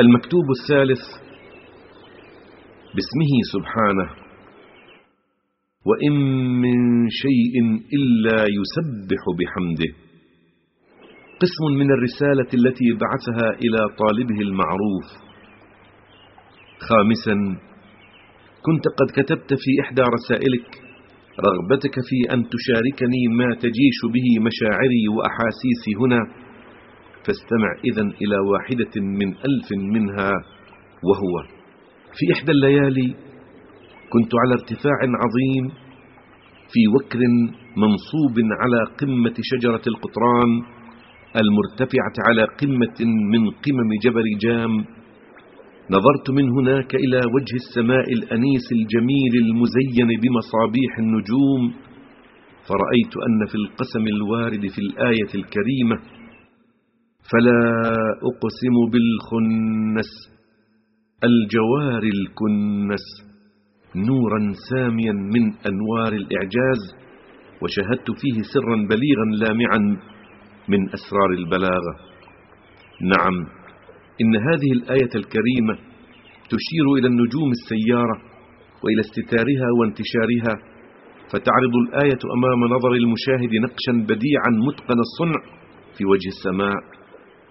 المكتوب الثالث باسمه سبحانه. وإن من شيء إلا يسبح بحمده. قسم من الرسالة التي بعثها إلى طالبه المعروف. خامسا كنت قد كتبت في إحدى رسائلك رغبتك في أن تشاركني ما تجيش به مشاعري وأحاسيسي هنا. فاستمع إذا إلى واحدة من ألف منها وهو في إحدى الليالي كنت على ارتفاع عظيم في وكر منصوب على قمة شجرة القطران المرتفعة على قمة من قمم جبل جام. نظرت من هناك إلى وجه السماء الأنيس الجميل المزين بمصابيح النجوم فرأيت أن في القسم الوارد في الآية الكريمة فلا أقسم بالخنس الجوار الكنس. نورا ساميا من أنوار الإعجاز وشهدت فيه سرا بليغا لامعا من أسرار البلاغة. نعم إن هذه الآية الكريمة تشير إلى النجوم السيارة وإلى استتارها وانتشارها فتعرض الآية أمام نظر المشاهد نقشا بديعا متقن الصنع في وجه السماء.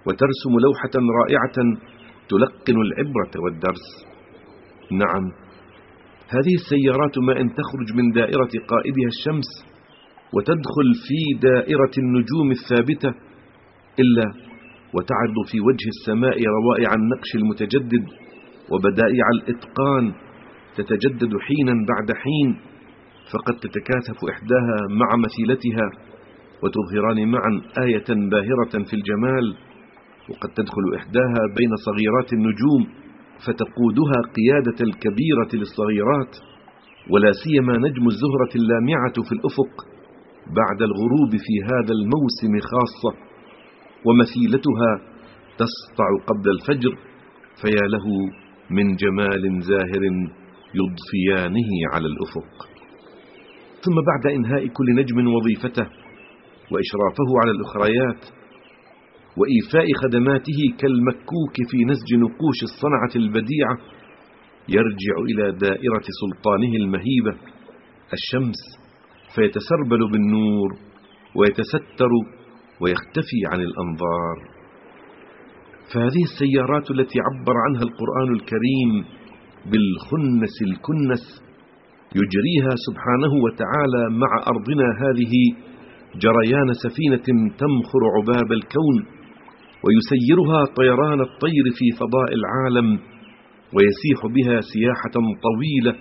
وترسم لوحة رائعة تلقن العبرة والدرس. نعم هذه السيارات ما إن تخرج من دائرة قائدها الشمس وتدخل في دائرة النجوم الثابتة إلا وتعرض في وجه السماء روائع النقش المتجدد وبدائع الإتقان تتجدد حينا بعد حين فقد تتكاثف إحداها مع مثيلتها وتظهران معا آية باهرة في الجمال. وقد تدخل إحداها بين صغيرات النجوم فتقودها قيادة الكبيرة للصغيرات ولا سيما نجم الزهرة اللامعة في الأفق بعد الغروب في هذا الموسم خاصة ومثيلتها تسطع قبل الفجر فيا له من جمال زاهر يضفيانه على الأفق. ثم بعد إنهاء كل نجم وظيفته وإشرافه على الأخريات وإيفاء خدماته كالمكوك في نسج نقوش الصنعة البديعة يرجع إلى دائرة سلطانه المهيبة. الشمس فيتسربل بالنور ويتستر ويختفي عن الأنظار. فهذه السيارات التي عبر عنها القرآن الكريم بالخنس الكنس يجريها سبحانه وتعالى مع أرضنا هذه جريان سفينة تمخر عباب الكون. ويسيرها طيران الطير في فضاء العالم ويسيح بها سياحة طويلة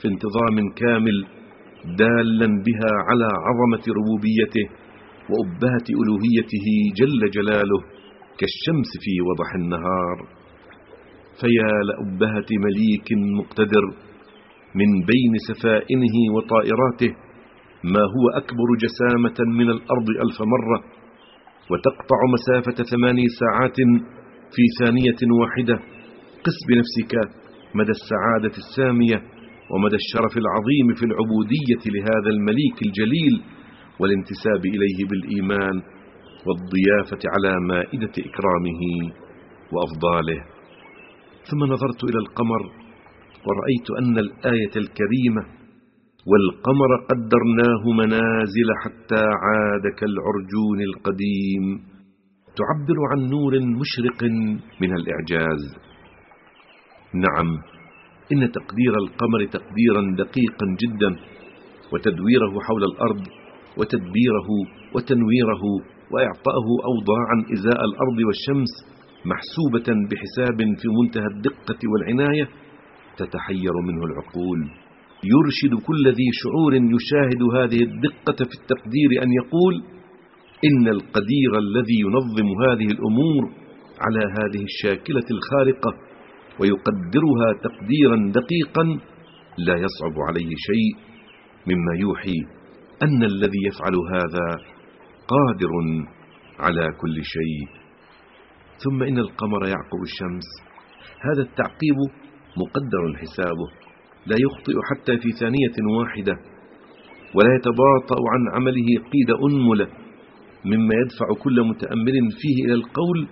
في انتظام كامل دالا بها على عظمة ربوبيته وأبهة ألوهيته جل جلاله كالشمس في وضح النهار. فيا لأبهة مليك مقتدر من بين سفائنه وطائراته ما هو أكبر جسامة من الأرض ألف مرة؟ وتقطع مسافة ثماني ساعات في ثانية واحدة. قس بنفسك مدى السعادة السامية ومدى الشرف العظيم في العبودية لهذا المليك الجليل والانتساب إليه بالإيمان والضيافة على مائدة إكرامه وأفضاله. ثم نظرت إلى القمر ورأيت أن الآية الكريمة والقمر قدرناه منازل حتى عاد كالعرجون القديم. تعبر عن نور مشرق من الإعجاز. نعم إن تقدير القمر تقديرا دقيقا جدا وتدويره حول الأرض وتدبيره وتنويره وإعطاءه أوضاعا إزاء الأرض والشمس محسوبة بحساب في منتهى الدقة والعناية تتحير منه العقول. يرشد كل ذي شعور يشاهد هذه الدقة في التقدير أن يقول إن القدير الذي ينظم هذه الأمور على هذه الشاكلة الخارقة ويقدرها تقديرا دقيقا لا يصعب عليه شيء مما يوحي أن الذي يفعل هذا قادر على كل شيء. ثم إن القمر يعقب الشمس. هذا التعقيب مقدر حسابه. لا يخطئ حتى في ثانية واحدة ولا يتباطأ عن عمله قيد أنملة مما يدفع كل متأمل فيه إلى القول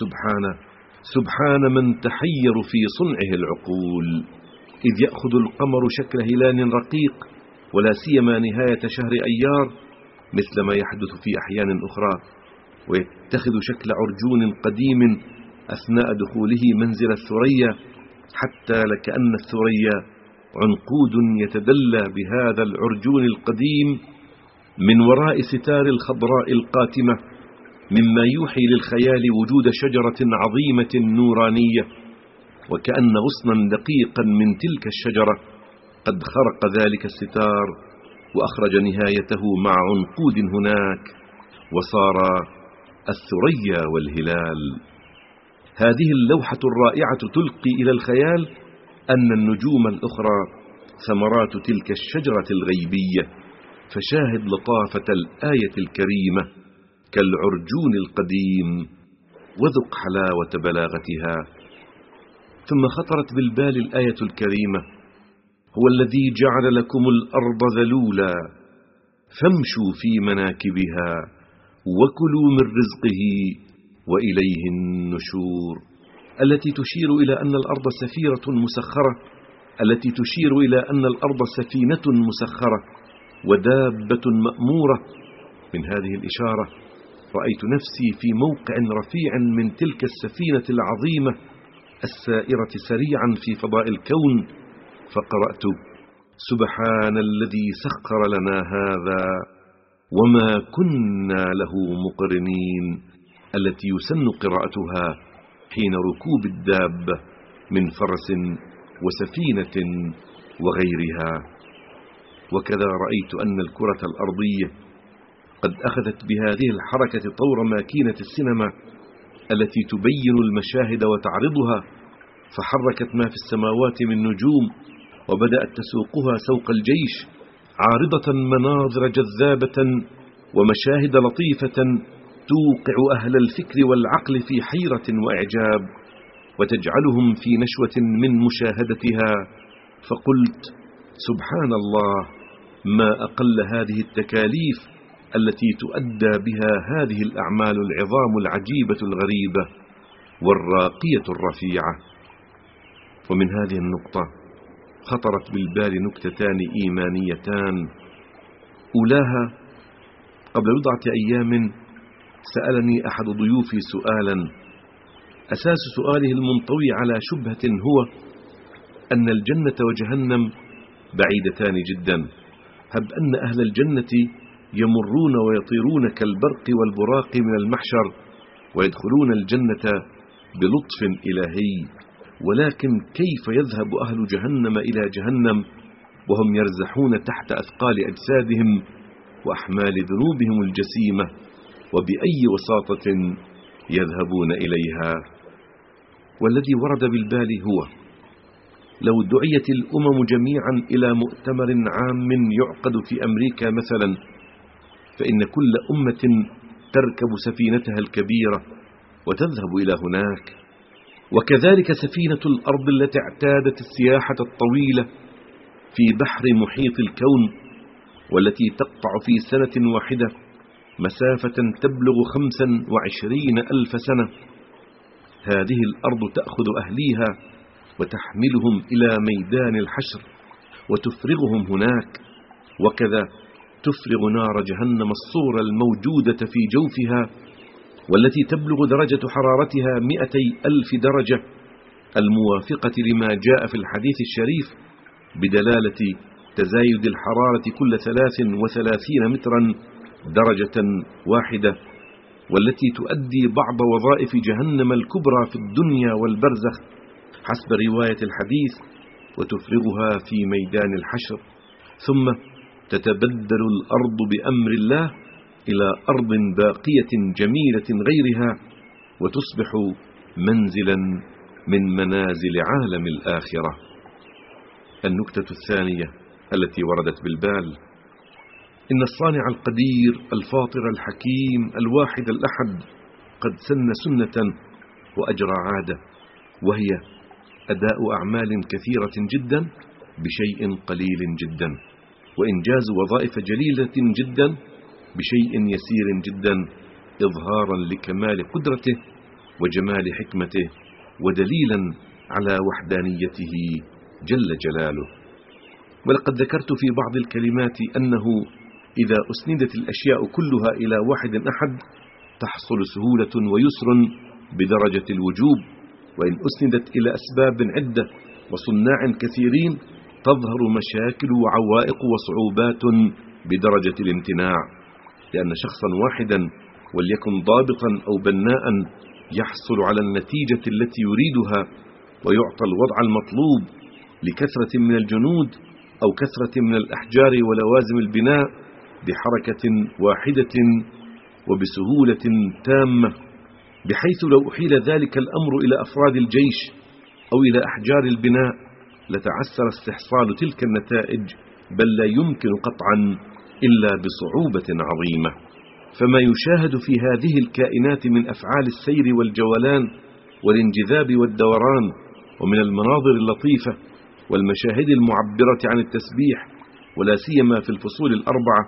سبحانه سبحان من تحير في صنعه العقول. إذ يأخذ القمر شكل هلال رقيق ولا سيما نهاية شهر أيار مثل ما يحدث في أحيان أخرى ويتخذ شكل عرجون قديم أثناء دخوله منزل الثريا. حتى لكأن الثريا عنقود يتدلى بهذا العرجون القديم من وراء ستار الخضراء القاتمة مما يوحي للخيال وجود شجرة عظيمة نورانية وكأن غصنا دقيقا من تلك الشجرة قد خرق ذلك الستار وأخرج نهايته مع عنقود هناك وصار الثريا والهلال. هذه اللوحة الرائعة تلقي إلى الخيال أن النجوم الأخرى ثمرات تلك الشجرة الغيبية فشاهد لطافة الآية الكريمة كالعرجون القديم وذق حلاوة بلاغتها. ثم خطرت بالبال الآية الكريمة هو الذي جعل لكم الأرض ذلولا فامشوا في مناكبها وكلوا من رزقه وإليه النشور التي تشير إلى أن الأرض سفيرة مسخرة التي تشير إلى أن الأرض سفينة مسخرة ودابة مأمورة. من هذه الإشارة رأيت نفسي في موقع رفيع من تلك السفينة العظيمة السائرة سريعا في فضاء الكون فقرأت سبحان الذي سخر لنا هذا وما كنا له مقرنين. التي يسن قراءتها حين ركوب الدابة من فرس وسفينة وغيرها. وكذا رأيت أن الكرة الأرضية قد أخذت بهذه الحركة طور ماكينة السينما التي تبين المشاهد وتعرضها فحركت ما في السماوات من نجوم وبدأت تسوقها سوق الجيش عارضة مناظر جذابة ومشاهد لطيفة توقع أهل الفكر والعقل في حيرة وإعجاب وتجعلهم في نشوة من مشاهدتها. فقلت سبحان الله ما أقل هذه التكاليف التي تؤدى بها هذه الأعمال العظام العجيبة الغريبة والراقية الرفيعة. ومن هذه النقطة خطرت بالبال نكتتان إيمانيتان. أولاها قبل بضعة أيام سألني أحد ضيوفي سؤالا. أساس سؤاله المنطوي على شبهة هو أن الجنة وجهنم بعيدتان جدا. هب أن أهل الجنة يمرون ويطيرون كالبرق والبراق من المحشر ويدخلون الجنة بلطف إلهي. ولكن كيف يذهب أهل جهنم إلى جهنم وهم يرزحون تحت أثقال أجسادهم وأحمال ذنوبهم الجسيمة؟ وبأي وساطة يذهبون إليها. والذي ورد بالبال هو لو دعيت الأمم جميعا إلى مؤتمر عام يعقد في أمريكا مثلا فإن كل أمة تركب سفينتها الكبيرة وتذهب إلى هناك. وكذلك سفينة الأرض التي اعتادت السياحة الطويلة في بحر محيط الكون والتي تقطع في سنة واحدة مسافة تبلغ خمسا وعشرين ألف سنة. هذه الأرض تأخذ أهليها وتحملهم إلى ميدان الحشر وتفرغهم هناك. وكذا تفرغ نار جهنم الصورة الموجودة في جوفها والتي تبلغ درجة حرارتها مئتي ألف درجة الموافقة لما جاء في الحديث الشريف بدلالة تزايد الحرارة كل ثلاث وثلاثين مترا درجة واحدة والتي تؤدي بعض وظائف جهنم الكبرى في الدنيا والبرزخ حسب رواية الحديث وتفرغها في ميدان الحشر. ثم تتبدل الأرض بأمر الله إلى أرض باقية جميلة غيرها وتصبح منزلا من منازل عالم الآخرة. النكتة الثانية التي وردت بالبال إن الصانع القدير الفاطر الحكيم الواحد الأحد قد سن سنة وأجرى عادة وهي أداء أعمال كثيرة جدا بشيء قليل جدا وإنجاز وظائف جليلة جدا بشيء يسير جدا إظهارا لكمال قدرته وجمال حكمته ودليلا على وحدانيته جل جلاله. ولقد ذكرت في بعض الكلمات أنه إذا أسندت الأشياء كلها إلى واحد أحد تحصل سهولة ويسر بدرجة الوجوب. وإن أسندت إلى أسباب عدة وصناع كثيرين تظهر مشاكل وعوائق وصعوبات بدرجة الامتناع. لأن شخصا واحدا وليكن ضابطا أو بناء يحصل على النتيجة التي يريدها ويعطى الوضع المطلوب لكثرة من الجنود أو كثرة من الأحجار ولوازم البناء. بحركة واحدة وبسهولة تامة بحيث لو أحيل ذلك الأمر إلى أفراد الجيش أو إلى أحجار البناء لتعسر استحصال تلك النتائج بل لا يمكن قطعا إلا بصعوبة عظيمة. فما يشاهد في هذه الكائنات من أفعال السير والجولان والانجذاب والدوران ومن المناظر اللطيفة والمشاهد المعبرة عن التسبيح ولا سيما في الفصول الأربعة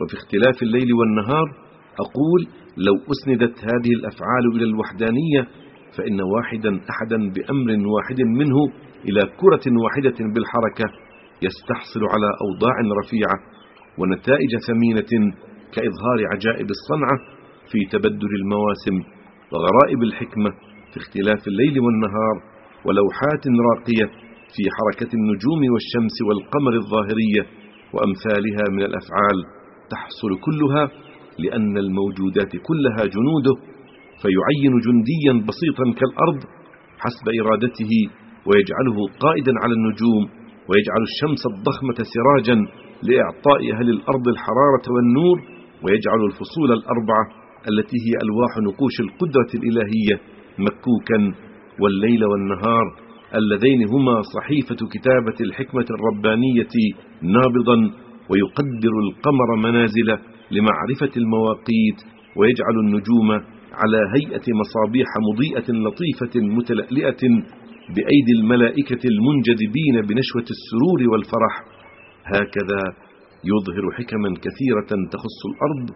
وفي اختلاف الليل والنهار أقول لو أسندت هذه الأفعال إلى الوحدانية فإن واحدا أحدا بأمر واحد منه إلى كرة واحدة بالحركة يستحصل على أوضاع رفيعة ونتائج ثمينة كإظهار عجائب الصنعة في تبدل المواسم وغرائب الحكمة في اختلاف الليل والنهار ولوحات راقية في حركة النجوم والشمس والقمر الظاهرية وأمثالها من الأفعال تحصل كلها لأن الموجودات كلها جنوده فيعين جنديا بسيطا كالأرض حسب إرادته ويجعله قائدا على النجوم ويجعل الشمس الضخمة سراجا لإعطاء أهل الأرض الحرارة والنور ويجعل الفصول الأربعة التي هي ألواح نقوش القدرة الإلهية مكوكا والليل والنهار اللذين هما صحيفة كتابة الحكمة الربانية نابضا ويقدر القمر منازل لمعرفة المواقيت ويجعل النجوم على هيئة مصابيح مضيئة لطيفة متلألئة بأيدي الملائكة المنجذبين بنشوة السرور والفرح. هكذا يظهر حكما كثيرة تخص الأرض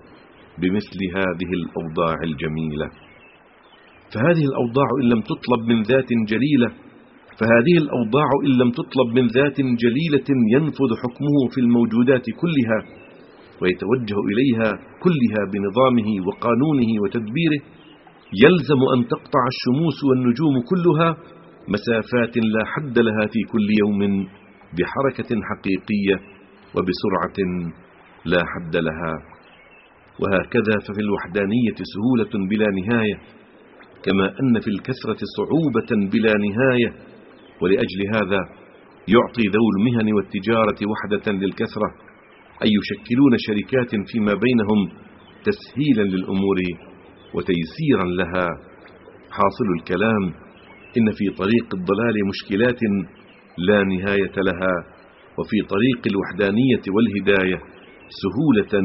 بمثل هذه الأوضاع الجميلة. فهذه الأوضاع إن لم تطلب من ذات جليلة فهذه الأوضاع إن لم تطلب من ذات جليلة ينفذ حكمه في الموجودات كلها ويتوجه إليها كلها بنظامه وقانونه وتدبيره يلزم أن تقطع الشموس والنجوم كلها مسافات لا حد لها في كل يوم بحركة حقيقية وبسرعة لا حد لها. وهكذا ففي الوحدانية سهولة بلا نهاية كما أن في الكثرة صعوبة بلا نهاية. ولأجل هذا يعطي ذو المهن والتجارة وحدة للكثرة أي يشكلون شركات فيما بينهم تسهيلا للأمور وتيسيرا لها. حاصل الكلام. إن في طريق الضلال مشكلات لا نهاية لها وفي طريق الوحدانية والهداية سهولة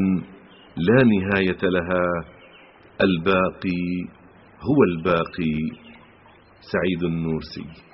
لا نهاية لها. الباقي هو الباقي. سعيد النورسي.